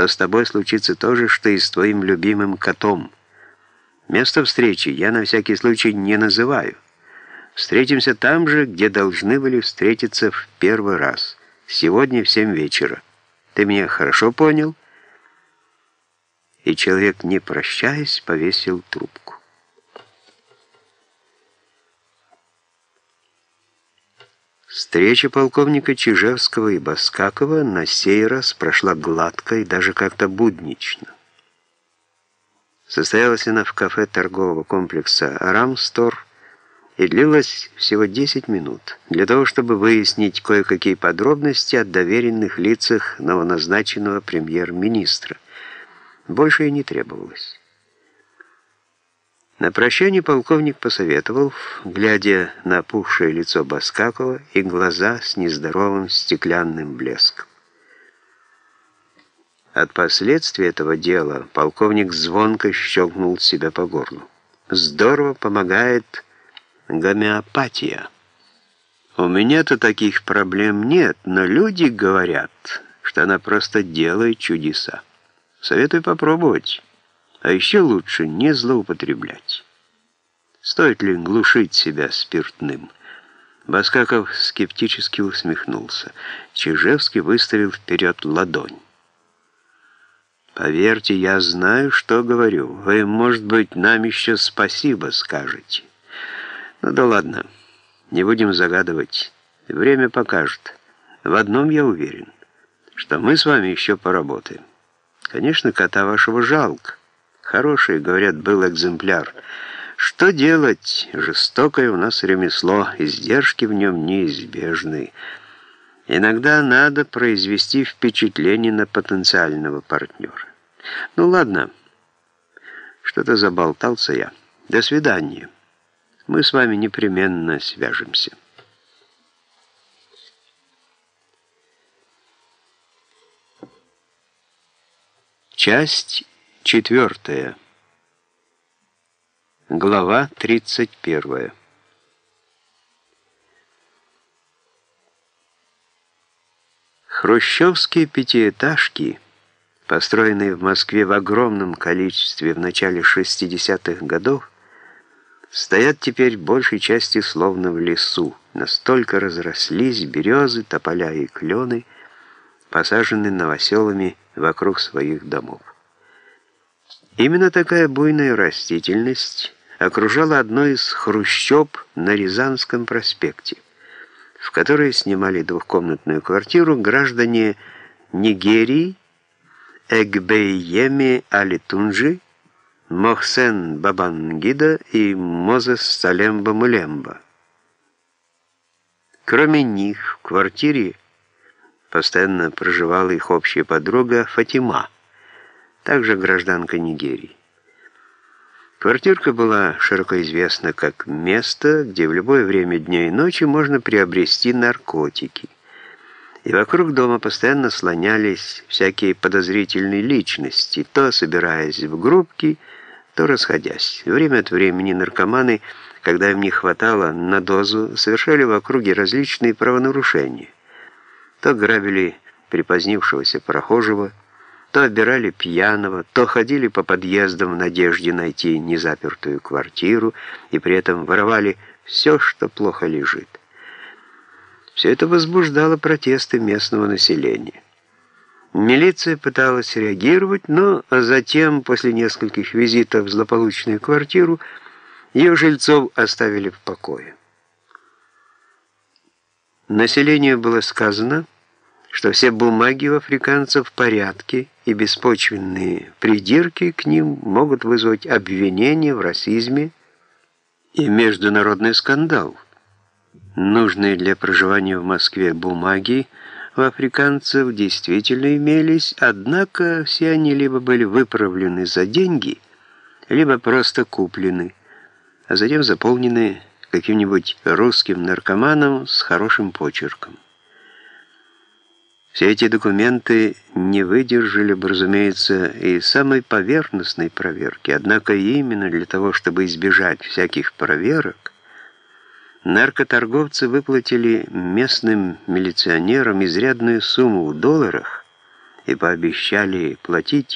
то с тобой случится то же, что и с твоим любимым котом. Место встречи я на всякий случай не называю. Встретимся там же, где должны были встретиться в первый раз. Сегодня в семь вечера. Ты меня хорошо понял?» И человек, не прощаясь, повесил трубку. Встреча полковника Чижевского и Баскакова на сей раз прошла гладко и даже как-то буднично. Состоялась она в кафе торгового комплекса «Рамстор» и длилась всего 10 минут, для того, чтобы выяснить кое-какие подробности о доверенных лицах новоназначенного премьер-министра. Больше и не требовалось. На прощание полковник посоветовал, глядя на опухшее лицо Баскакова и глаза с нездоровым стеклянным блеском. От последствий этого дела полковник звонко щелкнул себя по горлу. «Здорово помогает гомеопатия. У меня-то таких проблем нет, но люди говорят, что она просто делает чудеса. Советую попробовать». А еще лучше не злоупотреблять. Стоит ли глушить себя спиртным? Баскаков скептически усмехнулся. Чижевский выставил вперед ладонь. «Поверьте, я знаю, что говорю. Вы, может быть, нам еще спасибо скажете. Ну да ладно, не будем загадывать. Время покажет. В одном я уверен, что мы с вами еще поработаем. Конечно, кота вашего жалко. Хороший, говорят, был экземпляр. Что делать? Жестокое у нас ремесло, издержки в нем неизбежны. Иногда надо произвести впечатление на потенциального партнера. Ну ладно, что-то заболтался я. До свидания. Мы с вами непременно свяжемся. Часть Четвертое. Глава 31. Хрущевские пятиэтажки, построенные в Москве в огромном количестве в начале 60-х годов, стоят теперь большей части словно в лесу. Настолько разрослись березы, тополя и клены, посаженные новоселами вокруг своих домов. Именно такая буйная растительность окружала одно из хрущоб на Рязанском проспекте, в которой снимали двухкомнатную квартиру граждане Нигерии Эгбейеми Алитунжи, Мохсен Бабангида и Мозес Салемба Мулемба. Кроме них в квартире постоянно проживала их общая подруга Фатима, также гражданка Нигерии. Квартирка была широко известна как место, где в любое время дня и ночи можно приобрести наркотики. И вокруг дома постоянно слонялись всякие подозрительные личности, то собираясь в группки, то расходясь. Время от времени наркоманы, когда им не хватало на дозу, совершали в округе различные правонарушения. То грабили припозднившегося прохожего, то обирали пьяного, то ходили по подъездам в надежде найти незапертую квартиру и при этом воровали все, что плохо лежит. Все это возбуждало протесты местного населения. Милиция пыталась реагировать, но затем, после нескольких визитов в злополучную квартиру, ее жильцов оставили в покое. Населению было сказано, что все бумаги у африканцев в порядке, и беспочвенные придирки к ним могут вызвать обвинения в расизме и международный скандал. Нужные для проживания в Москве бумаги у африканцев действительно имелись, однако все они либо были выправлены за деньги, либо просто куплены, а затем заполнены каким-нибудь русским наркоманом с хорошим почерком. Все эти документы не выдержали бы, разумеется, и самой поверхностной проверки, однако именно для того, чтобы избежать всяких проверок, наркоторговцы выплатили местным милиционерам изрядную сумму в долларах и пообещали платить